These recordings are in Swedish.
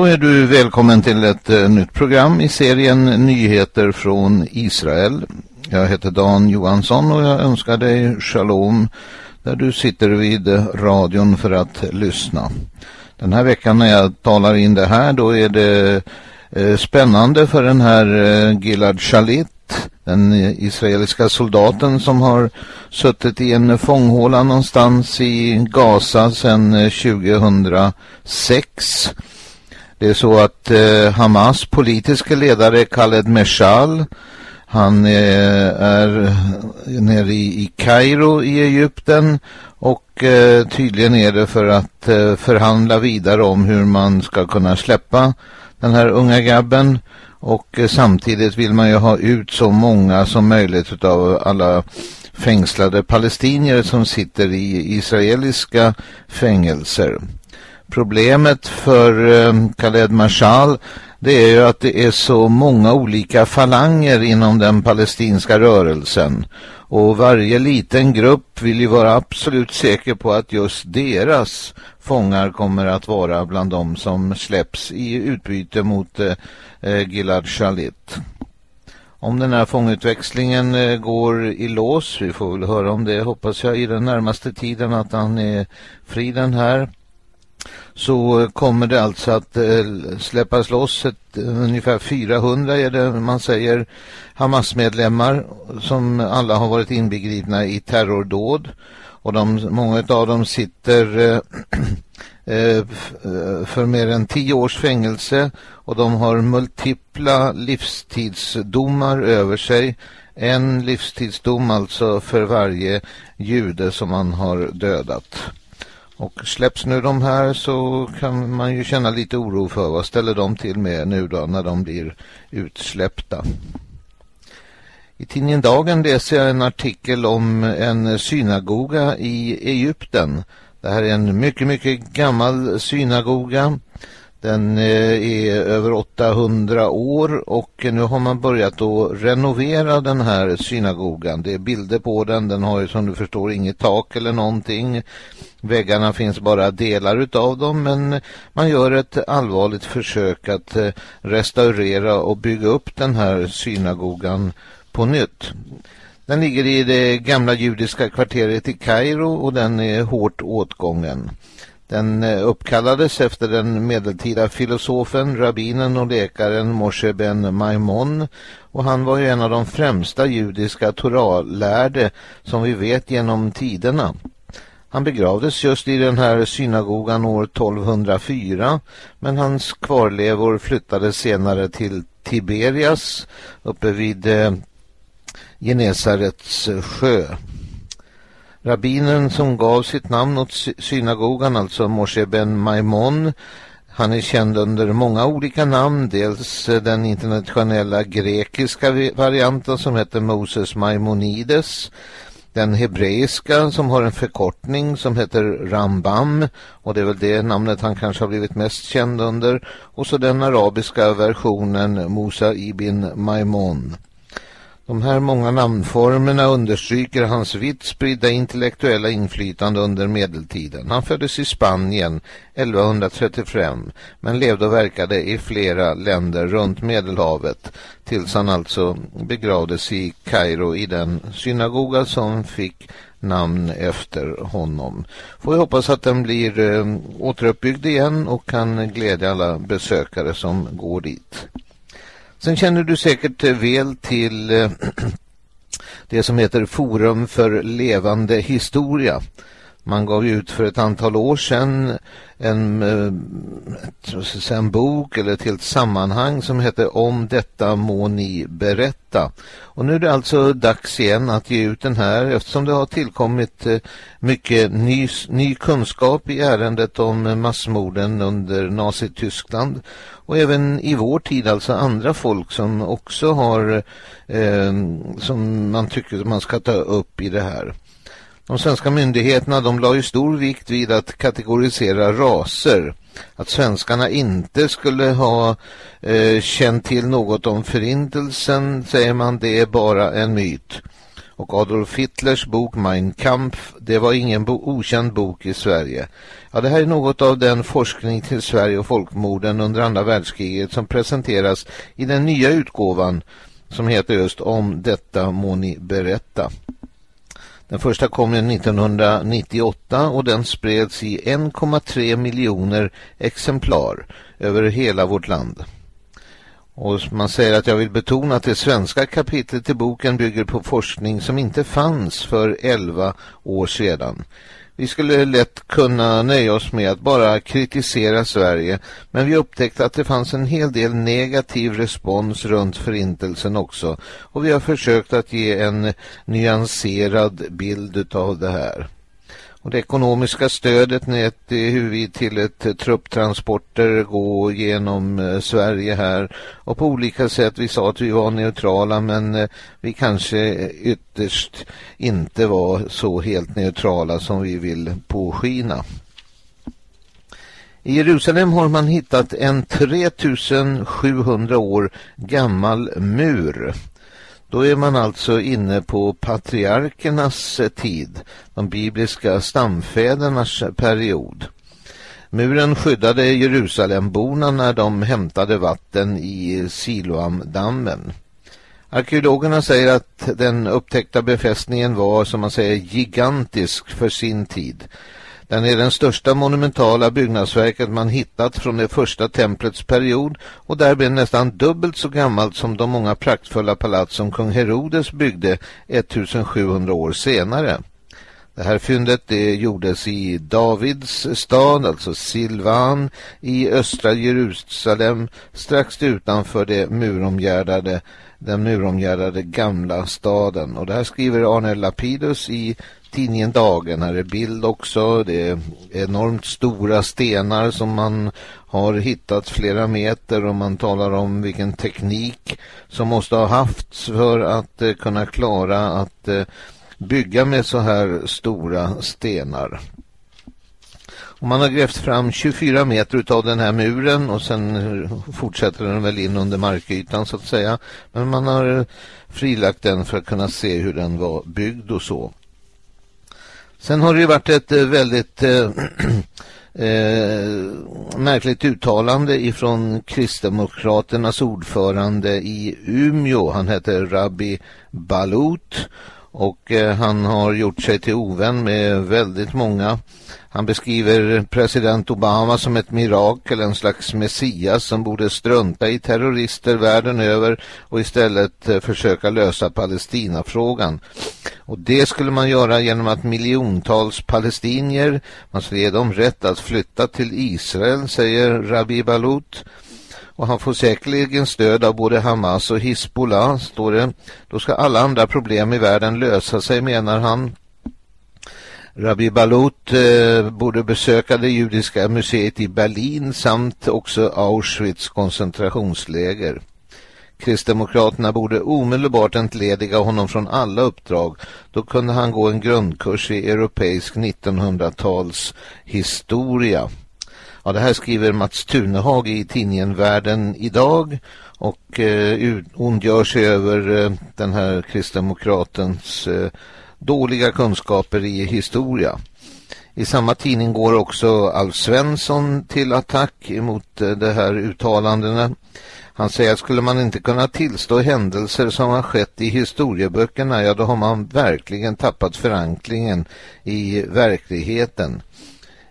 Då är du välkommen till ett uh, nytt program i serien Nyheter från Israel. Jag heter Dan Johansson och jag önskar dig shalom där du sitter vid radion för att lyssna. Den här veckan när jag talar in det här då är det uh, spännande för den här uh, Gilad Shalit den israeliska soldaten som har suttit i en fånghåla någonstans i Gaza sedan 2006. Det är så att eh, Hamas politiska ledare Khaled Meshal han eh, är nere i Kairo i Egypten och eh, tydligen är det för att eh, förhandla vidare om hur man ska kunna släppa den här unga grabben och eh, samtidigt vill man ju ha ut så många som möjligt av alla fängslade palestinier som sitter i israeliska fängelser. Problemet för eh, Khaled Mashal det är ju att det är så många olika falanger inom den palestinska rörelsen. Och varje liten grupp vill ju vara absolut säker på att just deras fångar kommer att vara bland de som släpps i utbyte mot eh, eh, Gilad Shalit. Om den här fångutväxlingen eh, går i lås, vi får väl höra om det hoppas jag i den närmaste tiden att han är fri den här så eh, kommer det alltså att eh, släppas loss ett, eh, ungefär 400 är det man säger Hamas-medlemmar som alla har varit inbegripna i terrordåd. Och de, många av dem sitter eh, för mer än tio års fängelse. Och de har multipla livstidsdomar över sig. En livstidsdom alltså för varje jude som man har dödat. Och släpps nu de här så kan man ju känna lite oro för vad ställer de till med nu då när de blir utsläppta. I tidningen Dagen läser jag en artikel om en synagoga i Egypten. Det här är en mycket, mycket gammal synagoga. Den eh, är över 800 år och nu har man börjat att renovera den här synagogan. Det är bilder på den. Den har ju som du förstår inget tak eller någonting. Väggarna finns bara delar utav dem men man gör ett allvarligt försök att eh, restaurera och bygga upp den här synagogan på nytt. Den ligger i det gamla judiska kvarteret i Kairo och den är hårt åtgången. Den eh, uppkallades efter den medeltida filosofen, rabbinen och läkaren Moshe ben Maimon och han var ju en av de främsta judiska torallärde som vi vet genom tiderna. Han begravdes just i den här synagogan år 1204 men hans kvarlevor flyttades senare till Tiberias uppe vid eh, Genesarets sjö. Rabbinen som gav sitt namn åt synagogan, alltså Moshe ben Maimon, han är känd under många olika namn, dels den internationella grekiska varianten som heter Moses Maimonides, den hebreiska som har en förkortning som heter Rambam och det är väl det namnet han kanske har blivit mest känd under och så den arabiska versionen Musa ibn Maimon. De här många namnformerna understryker hans vitt spridda intellektuella inflytande under medeltiden. Han föddes i Spanien 1135 men levde och verkade i flera länder runt Medelhavet tills han alltså begravdes i Kairo i den synagoga som fick namn efter honom. Får vi hoppas att den blir eh, återuppbyggd igen och kan glädja alla besökare som går dit. Sen känner du säkert eh, väl till eh, det som heter Forum för levande historia. Man gav ut för ett antal år sedan en, eh, en bok eller ett helt sammanhang som heter Om detta må ni berätta. Och nu är det alltså dags igen att ge ut den här eftersom det har tillkommit eh, mycket ny, ny kunskap i ärendet om massmorden under Nazityskland och även i vår tid alltså andra folk som också har eh, som man tycker man ska ta upp i det här. De svenska myndigheterna de la ju stor vikt vid att kategorisera raser. Att svenskarna inte skulle ha eh, känt till något om förintelsen säger man det är bara en myt. och Adolf Hitlers bok Mein Kampf, det var ingen bo okänd bok i Sverige. Ja, det här är något av den forskning till Sverige och folkmorden under andra världskriget som presenteras i den nya utgåvan som heter just Om detta må ni berätta. Den första kom 1998 och den spreds i 1,3 miljoner exemplar över hela vårt land. Och man säger att jag vill betona att det svenska kapitlet i boken bygger på forskning som inte fanns för 11 år sedan. Vi skulle lätt kunna nöja oss med att bara kritisera Sverige men vi upptäckte att det fanns en hel del negativ respons runt förintelsen också och vi har försökt att ge en nyanserad bild av det här. Och det ekonomiska stödet nät hur vi till ett eh, trupptransporter gå genom eh, Sverige här och på olika sätt vi sa att vi var neutrala men eh, vi kanske ytterst inte var så helt neutrala som vi vill påskina. I Jerusalem har man hittat en 3700 år gammal mur då är man alltså inne på patriarkernas eh, tid, de bibliska stamfädernas eh, period. Muren skyddade Jerusalemborna när de hämtade vatten i Siloamdammen. Arkeologerna säger att den upptäckta befästningen var, som man säger, gigantisk för sin tid. Den är den största monumentala byggnadsverket man hittat från det första templets period och därmed nästan dubbelt så gammalt som de många praktfulla palats som kung Herodes byggde 1700 år senare. Det här fyndet det gjordes i Davids stad, alltså Silvan, i östra Jerusalem strax utanför det muromgärdade, den muromgärdade gamla staden. Och det här skriver Arne Lapidus i tidningen Dagen. Här är bild också. Det är enormt stora stenar som man har hittat flera meter och man talar om vilken teknik som måste ha haft för att eh, kunna klara att eh, bygga med så här stora stenar. Och man har grävt fram 24 meter av den här muren och sen fortsätter den väl in under markytan så att säga. Men man har eh, frilagt den för att kunna se hur den var byggd och så. Sen har det ju varit ett eh, väldigt eh, eh, märkligt uttalande ifrån Kristdemokraternas ordförande i Umeå. Han heter Rabbi Balut och eh, han har gjort sig till ovän med väldigt många. Han beskriver president Obama som ett mirakel, en slags messias som borde strunta i terrorister världen över och istället eh, försöka lösa Palestinafrågan. Och det skulle man göra genom att miljontals palestinier, man skulle ge dem rätt att flytta till Israel, säger Rabbi Balut och han får säkerligen stöd av både Hamas och Hisbollah, står det. Då ska alla andra problem i världen lösa sig, menar han. Rabbi Balut eh, borde besöka det judiska museet i Berlin samt också Auschwitz koncentrationsläger. Kristdemokraterna borde omedelbart entlediga honom från alla uppdrag. Då kunde han gå en grundkurs i europeisk 1900-tals historia. Ja, det här skriver Mats Tunehag i tidningen Världen idag och eh, ondgör sig över eh, den här kristdemokratens eh, dåliga kunskaper i historia. I samma tidning går också Alf Svensson till attack emot eh, det här uttalandena. Han säger att skulle man inte kunna tillstå händelser som har skett i historieböckerna, ja då har man verkligen tappat förankringen i verkligheten.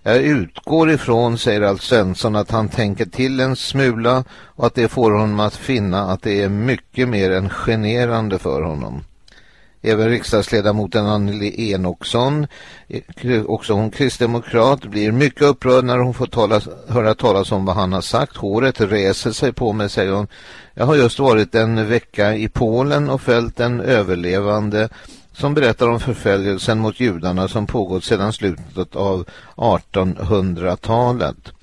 Jag utgår ifrån, säger Alf Svensson, att han tänker till en smula och att det får honom att finna att det är mycket mer än generande för honom. Även riksdagsledamoten Anneli Enoksson, också hon kristdemokrat, blir mycket upprörd när hon får tala, höra talas om vad han har sagt. Håret reser sig på mig, säger hon. Jag har just varit en vecka i Polen och följt en överlevande som berättar om förföljelsen mot judarna som pågått sedan slutet av 1800-talet.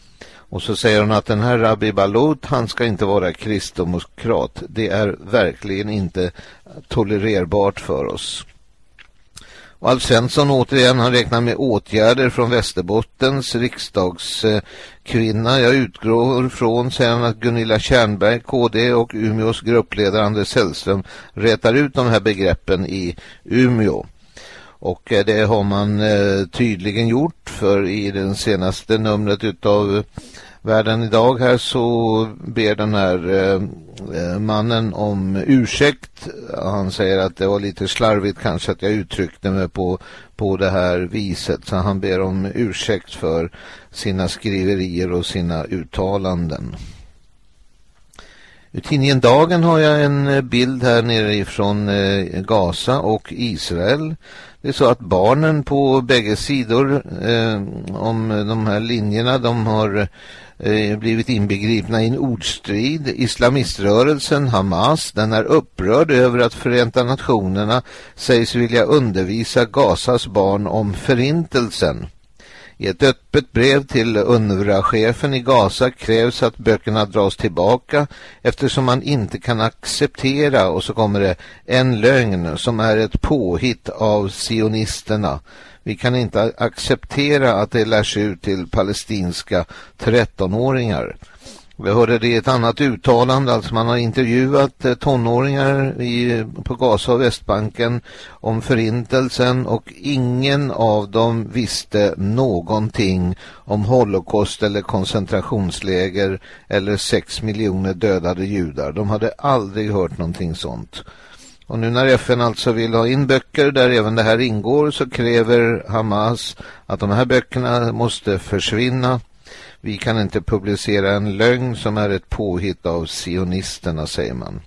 Och så säger hon att den här Rabbi Balut, han ska inte vara kristdemokrat. Det är verkligen inte tolererbart för oss. Och Alf Svensson återigen, han räknar med åtgärder från Västerbottens riksdagskvinna. Jag utgår från, säger han, att Gunilla Kärnberg, KD och Umeås gruppledare Anders Sällström rätar ut de här begreppen i Umeå. Och eh, det har man eh, tydligen gjort för i den senaste numret utav världen idag här så ber den här eh, eh, mannen om ursäkt. Han säger att det var lite slarvigt kanske att jag uttryckte mig på, på det här viset. Så han ber om ursäkt för sina skriverier och sina uttalanden. I tidningen Dagen har jag en eh, bild här nere ifrån eh, Gaza och Israel. Det är så att barnen på bägge sidor eh, om de här linjerna de har eh, Eh, blivit inbegripna i en ordstrid. Islamiströrelsen Hamas den är upprörd över att Förenta Nationerna sägs vilja undervisa Gazas barn om förintelsen. I ett öppet brev till UNRWA-chefen i Gaza krävs att böckerna dras tillbaka eftersom man inte kan acceptera, och så kommer det, en lögn som är ett påhitt av sionisterna. Vi kan inte acceptera att det lärs ut till palestinska 13-åringar. Vi hörde det i ett annat uttalande, alltså man har intervjuat eh, tonåringar i, på Gaza och Västbanken om förintelsen och ingen av dem visste någonting om holocaust eller koncentrationsläger eller sex miljoner dödade judar. De hade aldrig hört någonting sånt. Och nu när FN alltså vill ha in böcker där även det här ingår så kräver Hamas att de här böckerna måste försvinna vi kan inte publicera en lögn som är ett påhitt av sionisterna, säger man.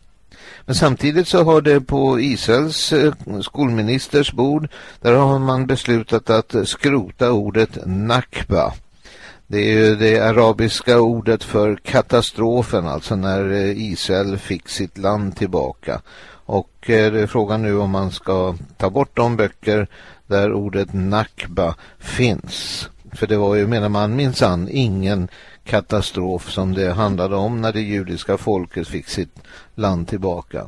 Men samtidigt så har det på Israels eh, skolministers bord, där har man beslutat att skrota ordet nakba. Det är ju det arabiska ordet för katastrofen, alltså när eh, Israel fick sitt land tillbaka. Och eh, det är frågan nu om man ska ta bort de böcker där ordet nakba finns. För det var ju, menar man, minsann ingen katastrof som det handlade om när det judiska folket fick sitt land tillbaka.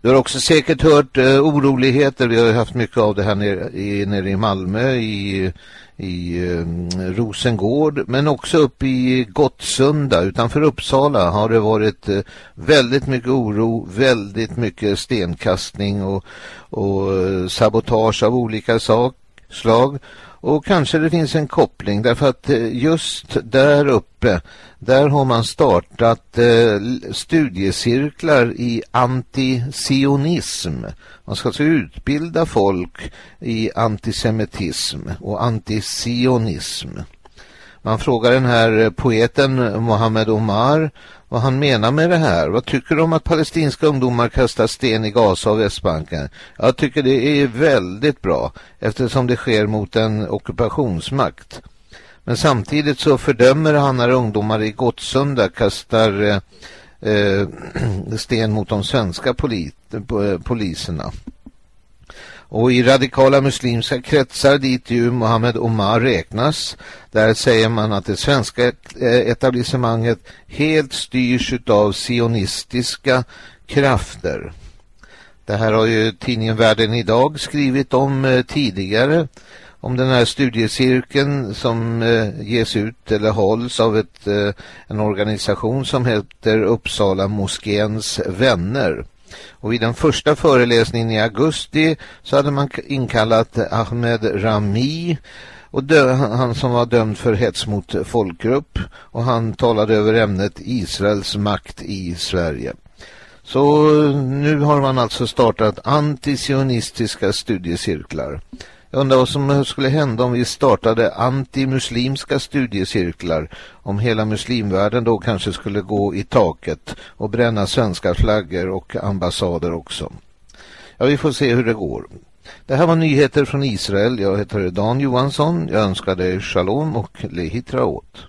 Du har också säkert hört eh, oroligheter. Vi har haft mycket av det här nere i, nere i Malmö, i, i eh, Rosengård, men också uppe i Gottsunda utanför Uppsala har det varit eh, väldigt mycket oro, väldigt mycket stenkastning och, och eh, sabotage av olika sak, slag. Och kanske det finns en koppling därför att eh, just där uppe där har man startat eh, studiecirklar i antisionism. Man ska alltså utbilda folk i antisemitism och antisionism. Man frågar den här eh, poeten Mohammed Omar vad han menar med det här. Vad tycker du om att palestinska ungdomar kastar sten i Gaza och Västbanken? Jag tycker det är väldigt bra eftersom det sker mot en ockupationsmakt. Men samtidigt så fördömer han när ungdomar i Gottsunda kastar eh, eh sten mot de svenska polit, eh, poliserna. Och i radikala muslimska kretsar dit ju Mohammed Omar räknas, där säger man att det svenska eh, etablissemanget helt styrs av sionistiska krafter. Det här har ju tidningen Världen idag skrivit om eh, tidigare om den här studiecirkeln som eh, ges ut eller hålls av ett, en organisation som heter Uppsala Moskéns vänner. Och vid den första föreläsningen i augusti så hade man inkallat Ahmed Rami och han som var dömd för hets mot folkgrupp och han talade över ämnet Israels makt i Sverige. Så nu har man alltså startat antisionistiska studiecirklar. Jag undrar vad som skulle hända om vi startade antimuslimska studiecirklar. Om hela muslimvärlden då kanske skulle gå i taket och bränna svenska flaggor och ambassader också. Ja, vi får se hur det går. Det här var nyheter från Israel. Jag heter Dan Johansson. Jag önskar dig shalom och lehitraot.